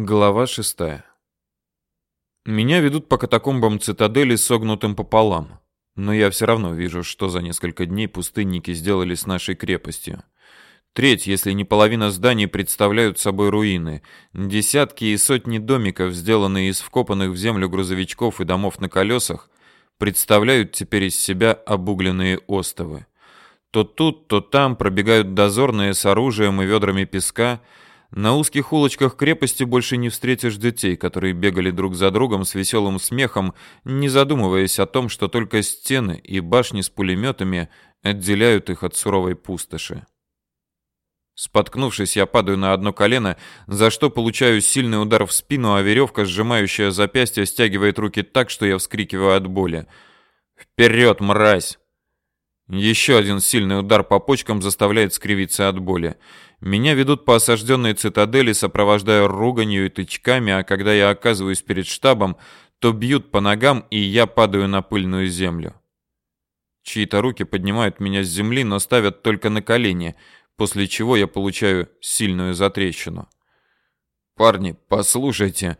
Глава шестая. Меня ведут по катакомбам цитадели согнутым пополам, но я все равно вижу, что за несколько дней пустынники сделали с нашей крепостью. Треть, если не половина зданий, представляют собой руины. Десятки и сотни домиков, сделанные из вкопанных в землю грузовичков и домов на колесах, представляют теперь из себя обугленные остовы. То тут, то там пробегают дозорные с оружием и ведрами песка, на узких улочках крепости больше не встретишь детей, которые бегали друг за другом с веселым смехом, не задумываясь о том, что только стены и башни с пулеметами отделяют их от суровой пустоши. Споткнувшись, я падаю на одно колено, за что получаю сильный удар в спину, а веревка, сжимающая запястье, стягивает руки так, что я вскрикиваю от боли. «Вперед, мразь!» Еще один сильный удар по почкам заставляет скривиться от боли. Меня ведут по осажденной цитадели, сопровождая руганью и тычками, а когда я оказываюсь перед штабом, то бьют по ногам, и я падаю на пыльную землю. Чьи-то руки поднимают меня с земли, но ставят только на колени, после чего я получаю сильную затрещину. «Парни, послушайте»,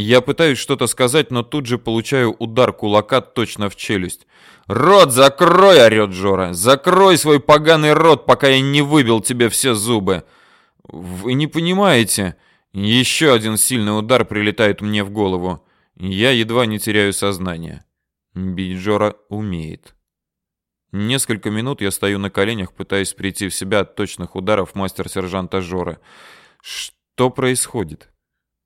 я пытаюсь что-то сказать, но тут же получаю удар кулака точно в челюсть. «Рот закрой!» — орёт Жора. «Закрой свой поганый рот, пока я не выбил тебе все зубы!» «Вы не понимаете!» Еще один сильный удар прилетает мне в голову. Я едва не теряю сознание. Бить Жора умеет. Несколько минут я стою на коленях, пытаясь прийти в себя от точных ударов мастер-сержанта Жора. Что происходит?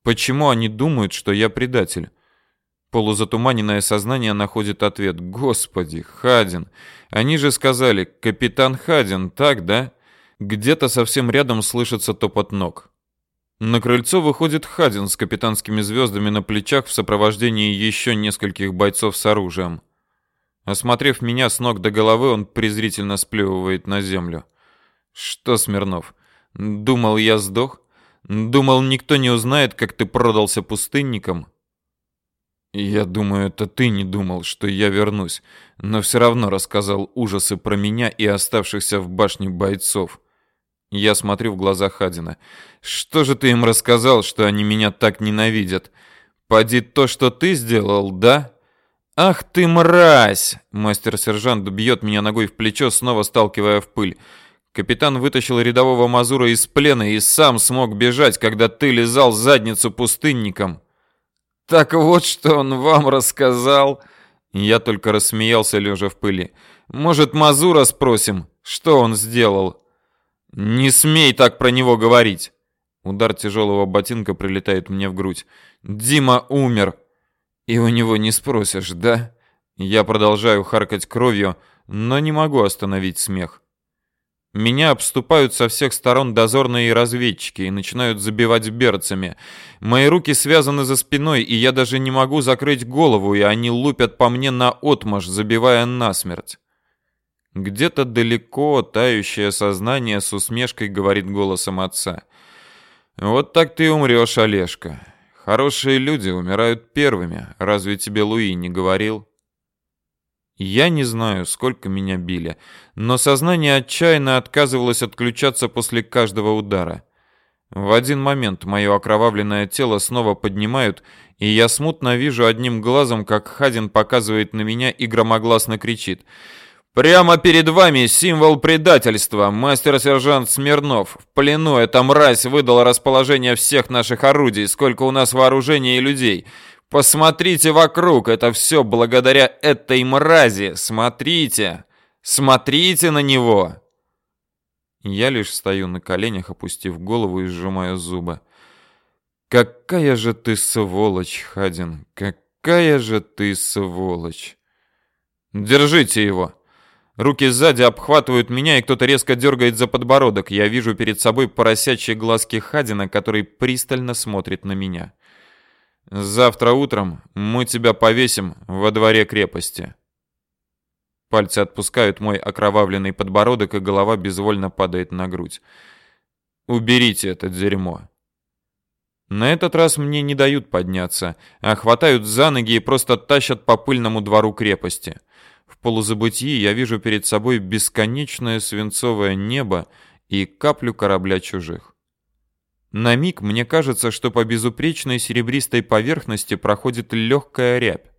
Почему они думают, что я предатель? Полузатуманенное сознание находит ответ. Господи, Хадин. Они же сказали, капитан Хадин, так, да? Где-то совсем рядом слышится топот ног. На крыльцо выходит Хадин с капитанскими звездами на плечах в сопровождении еще нескольких бойцов с оружием. Осмотрев меня с ног до головы, он презрительно сплевывает на землю. Что, Смирнов, думал я сдох? Думал, никто не узнает, как ты продался пустынникам. Я думаю, это ты не думал, что я вернусь, но все равно рассказал ужасы про меня и оставшихся в башне бойцов. Я смотрю в глаза Хадина. Что же ты им рассказал, что они меня так ненавидят? Поди то, что ты сделал, да? Ах ты мразь! Мастер-сержант бьет меня ногой в плечо, снова сталкивая в пыль. Капитан вытащил рядового Мазура из плена и сам смог бежать, когда ты лизал задницу пустынникам. Так вот, что он вам рассказал. Я только рассмеялся, лежа в пыли. Может, Мазура спросим, что он сделал? Не смей так про него говорить. Удар тяжелого ботинка прилетает мне в грудь. Дима умер. И у него не спросишь, да? Я продолжаю харкать кровью, но не могу остановить смех. Меня обступают со всех сторон дозорные разведчики и начинают забивать берцами. Мои руки связаны за спиной, и я даже не могу закрыть голову, и они лупят по мне на отмаш, забивая насмерть. Где-то далеко тающее сознание с усмешкой говорит голосом отца. «Вот так ты умрешь, Олежка. Хорошие люди умирают первыми. Разве тебе Луи не говорил?» Я не знаю, сколько меня били, но сознание отчаянно отказывалось отключаться после каждого удара. В один момент мое окровавленное тело снова поднимают, и я смутно вижу одним глазом, как Хадин показывает на меня и громогласно кричит. «Прямо перед вами символ предательства, мастер-сержант Смирнов. В плену эта мразь выдала расположение всех наших орудий, сколько у нас вооружения и людей. Посмотрите вокруг, это все благодаря этой мрази. Смотрите, смотрите на него. Я лишь стою на коленях, опустив голову и сжимаю зубы. Какая же ты сволочь, Хадин, какая же ты сволочь. Держите его. Руки сзади обхватывают меня, и кто-то резко дергает за подбородок. Я вижу перед собой поросячьи глазки Хадина, который пристально смотрит на меня. Завтра утром мы тебя повесим во дворе крепости. Пальцы отпускают мой окровавленный подбородок, и голова безвольно падает на грудь. Уберите это дерьмо. На этот раз мне не дают подняться, а хватают за ноги и просто тащат по пыльному двору крепости. В полузабытии я вижу перед собой бесконечное свинцовое небо и каплю корабля чужих. На миг мне кажется, что по безупречной серебристой поверхности проходит легкая рябь.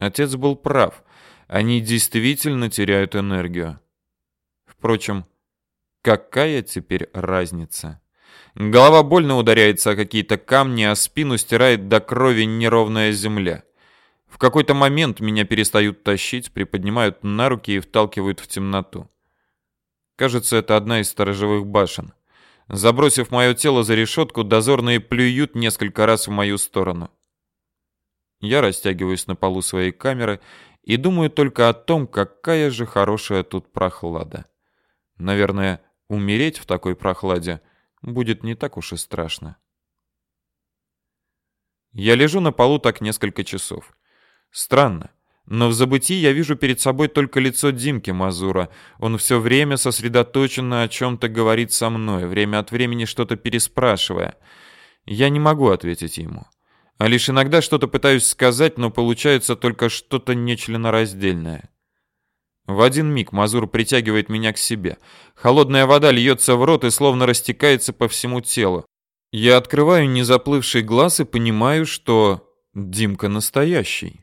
Отец был прав. Они действительно теряют энергию. Впрочем, какая теперь разница? Голова больно ударяется о какие-то камни, а спину стирает до крови неровная земля. В какой-то момент меня перестают тащить, приподнимают на руки и вталкивают в темноту. Кажется, это одна из сторожевых башен. Забросив мое тело за решетку, дозорные плюют несколько раз в мою сторону. Я растягиваюсь на полу своей камеры и думаю только о том, какая же хорошая тут прохлада. Наверное, умереть в такой прохладе будет не так уж и страшно. Я лежу на полу так несколько часов. Странно, но в забытии я вижу перед собой только лицо Димки Мазура. Он все время сосредоточенно о чем-то говорит со мной, время от времени что-то переспрашивая. Я не могу ответить ему. А лишь иногда что-то пытаюсь сказать, но получается только что-то нечленораздельное. В один миг Мазур притягивает меня к себе. Холодная вода льется в рот и словно растекается по всему телу. Я открываю незаплывший глаз и понимаю, что Димка настоящий.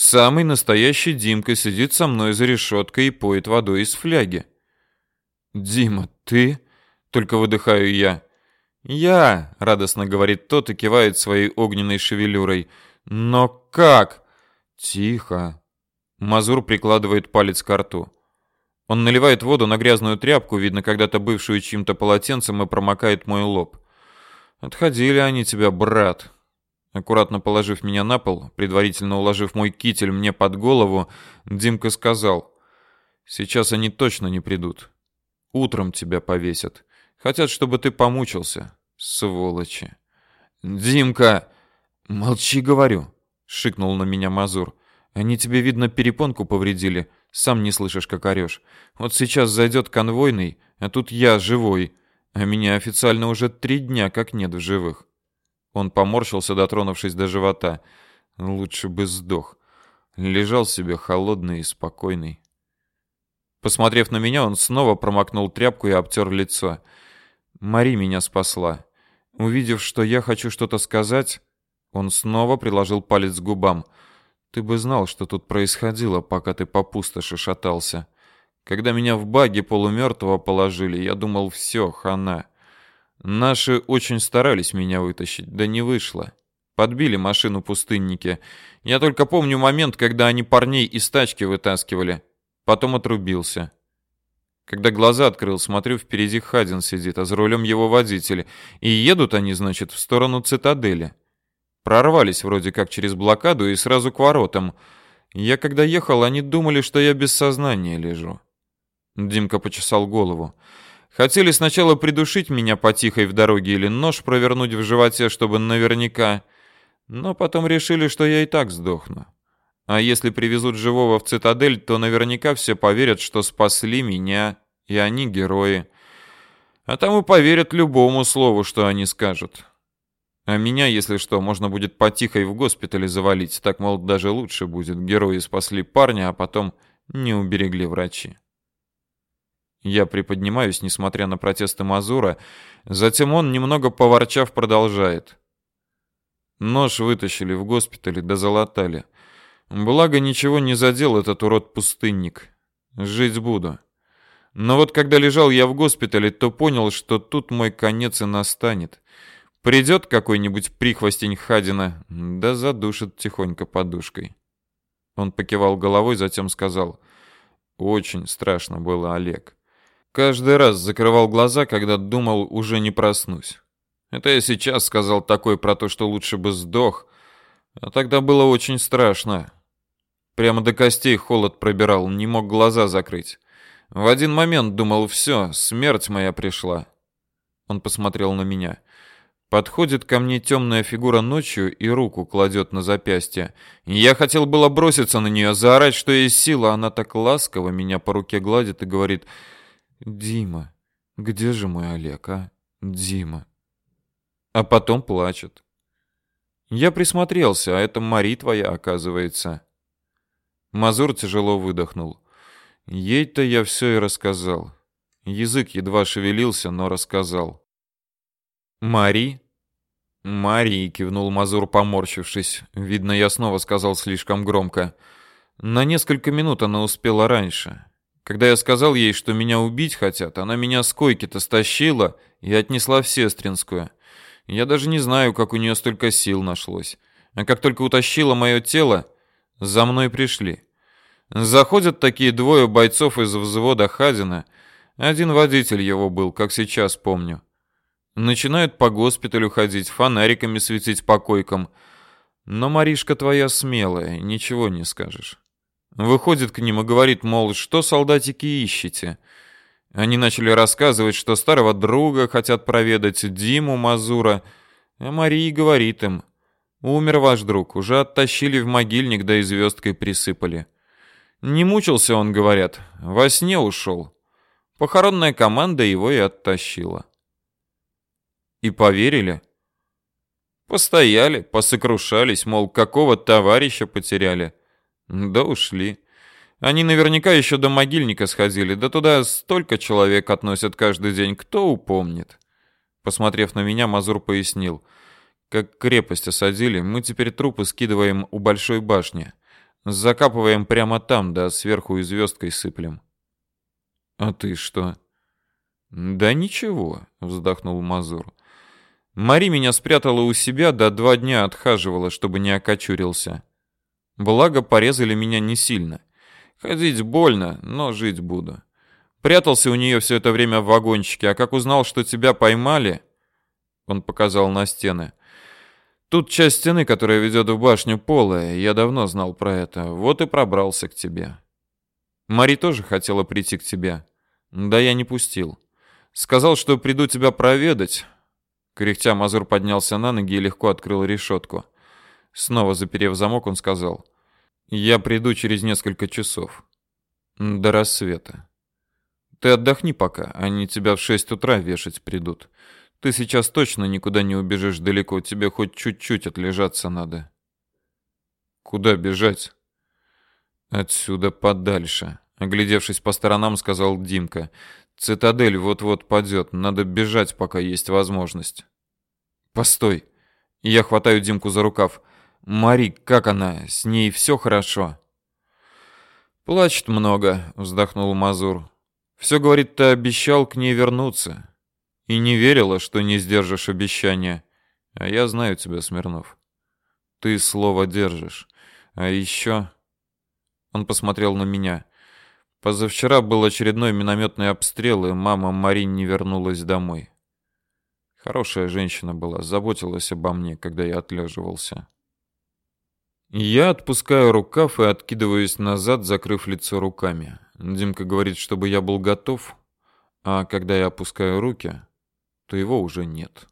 Самый настоящий Димка сидит со мной за решеткой и поет водой из фляги. «Дима, ты?» — только выдыхаю я. «Я!» — радостно говорит тот и кивает своей огненной шевелюрой. «Но как?» «Тихо!» Мазур прикладывает палец к рту. Он наливает воду на грязную тряпку, видно, когда-то бывшую чьим-то полотенцем, и промокает мой лоб. «Отходили они тебя, брат!» Аккуратно положив меня на пол, предварительно уложив мой китель мне под голову, Димка сказал, «Сейчас они точно не придут. Утром тебя повесят. Хотят, чтобы ты помучился. Сволочи!» «Димка!» «Молчи, говорю!» — шикнул на меня Мазур. «Они тебе, видно, перепонку повредили. Сам не слышишь, как орешь. Вот сейчас зайдет конвойный, а тут я живой, а меня официально уже три дня как нет в живых. Он поморщился, дотронувшись до живота. Лучше бы сдох. Лежал себе холодный и спокойный. Посмотрев на меня, он снова промокнул тряпку и обтер лицо. Мари меня спасла. Увидев, что я хочу что-то сказать, он снова приложил палец к губам. Ты бы знал, что тут происходило, пока ты по пустоши шатался. Когда меня в баге полумертвого положили, я думал, все, хана. Наши очень старались меня вытащить, да не вышло. Подбили машину пустынники. Я только помню момент, когда они парней из тачки вытаскивали. Потом отрубился. Когда глаза открыл, смотрю, впереди Хадин сидит, а за рулем его водитель. И едут они, значит, в сторону цитадели. Прорвались вроде как через блокаду и сразу к воротам. Я когда ехал, они думали, что я без сознания лежу. Димка почесал голову. Хотели сначала придушить меня потихой в дороге или нож провернуть в животе, чтобы наверняка, но потом решили, что я и так сдохну. А если привезут живого в цитадель, то наверняка все поверят, что спасли меня, и они герои. А там и поверят любому слову, что они скажут. А меня, если что, можно будет потихой в госпитале завалить, так, мол, даже лучше будет. Герои спасли парня, а потом не уберегли врачи. Я приподнимаюсь, несмотря на протесты Мазура, затем он, немного поворчав, продолжает. Нож вытащили в госпитале, да залатали. Благо, ничего не задел этот урод-пустынник. Жить буду. Но вот когда лежал я в госпитале, то понял, что тут мой конец и настанет. Придет какой-нибудь прихвостень Хадина, да задушит тихонько подушкой. Он покивал головой, затем сказал, «Очень страшно было, Олег. Каждый раз закрывал глаза, когда думал, уже не проснусь. Это я сейчас сказал такое про то, что лучше бы сдох, а тогда было очень страшно. Прямо до костей холод пробирал, не мог глаза закрыть. В один момент думал, все, смерть моя пришла. Он посмотрел на меня. Подходит ко мне темная фигура ночью и руку кладет на запястье. Я хотел было броситься на нее, заорать, что есть сила, она так ласково меня по руке гладит и говорит Дима, где же мой Олег, а? Дима. А потом плачет. Я присмотрелся, а это Мари твоя, оказывается. Мазур тяжело выдохнул. Ей-то я все и рассказал. Язык едва шевелился, но рассказал. Мари? Мари, кивнул Мазур, поморщившись. Видно, я снова сказал слишком громко. На несколько минут она успела раньше. Когда я сказал ей, что меня убить хотят, она меня с койки-то стащила и отнесла в Сестринскую. Я даже не знаю, как у нее столько сил нашлось. А как только утащила мое тело, за мной пришли. Заходят такие двое бойцов из взвода Хадина. Один водитель его был, как сейчас помню. Начинают по госпиталю ходить, фонариками светить по койкам. Но Маришка твоя смелая, ничего не скажешь. Выходит к ним и говорит, мол, что солдатики ищете? Они начали рассказывать, что старого друга хотят проведать, Диму Мазура. А Мария говорит им, умер ваш друг, уже оттащили в могильник, да и звездкой присыпали. Не мучился он, говорят, во сне ушел. Похоронная команда его и оттащила. И поверили? Постояли, посокрушались, мол, какого товарища потеряли. Да ушли. Они наверняка еще до могильника сходили, да туда столько человек относят каждый день, кто упомнит. Посмотрев на меня, Мазур пояснил. Как крепость осадили, мы теперь трупы скидываем у большой башни. Закапываем прямо там, да сверху и звездкой сыплем. А ты что? Да ничего, вздохнул Мазур. Мари меня спрятала у себя, да два дня отхаживала, чтобы не окочурился. Благо, порезали меня не сильно. Ходить больно, но жить буду. Прятался у нее все это время в вагончике, а как узнал, что тебя поймали... Он показал на стены. Тут часть стены, которая ведет в башню, полая. Я давно знал про это. Вот и пробрался к тебе. Мари тоже хотела прийти к тебе. Да я не пустил. Сказал, что приду тебя проведать. Кряхтя Мазур поднялся на ноги и легко открыл решетку. Снова заперев замок, он сказал. «Я приду через несколько часов. До рассвета. Ты отдохни пока, они тебя в шесть утра вешать придут. Ты сейчас точно никуда не убежишь далеко, тебе хоть чуть-чуть отлежаться надо. Куда бежать? Отсюда подальше. Оглядевшись по сторонам, сказал Димка. Цитадель вот-вот падет, надо бежать, пока есть возможность. Постой. Я хватаю Димку за рукав. Мари, как она? С ней все хорошо? Плачет много, вздохнул Мазур. Все говорит, ты обещал к ней вернуться. И не верила, что не сдержишь обещания. А я знаю тебя, Смирнов. Ты слово держишь. А еще... Он посмотрел на меня. Позавчера был очередной минометный обстрел, и мама Марин не вернулась домой. Хорошая женщина была, заботилась обо мне, когда я отлеживался. Я отпускаю рукав и откидываюсь назад, закрыв лицо руками. Димка говорит, чтобы я был готов, а когда я опускаю руки, то его уже нет.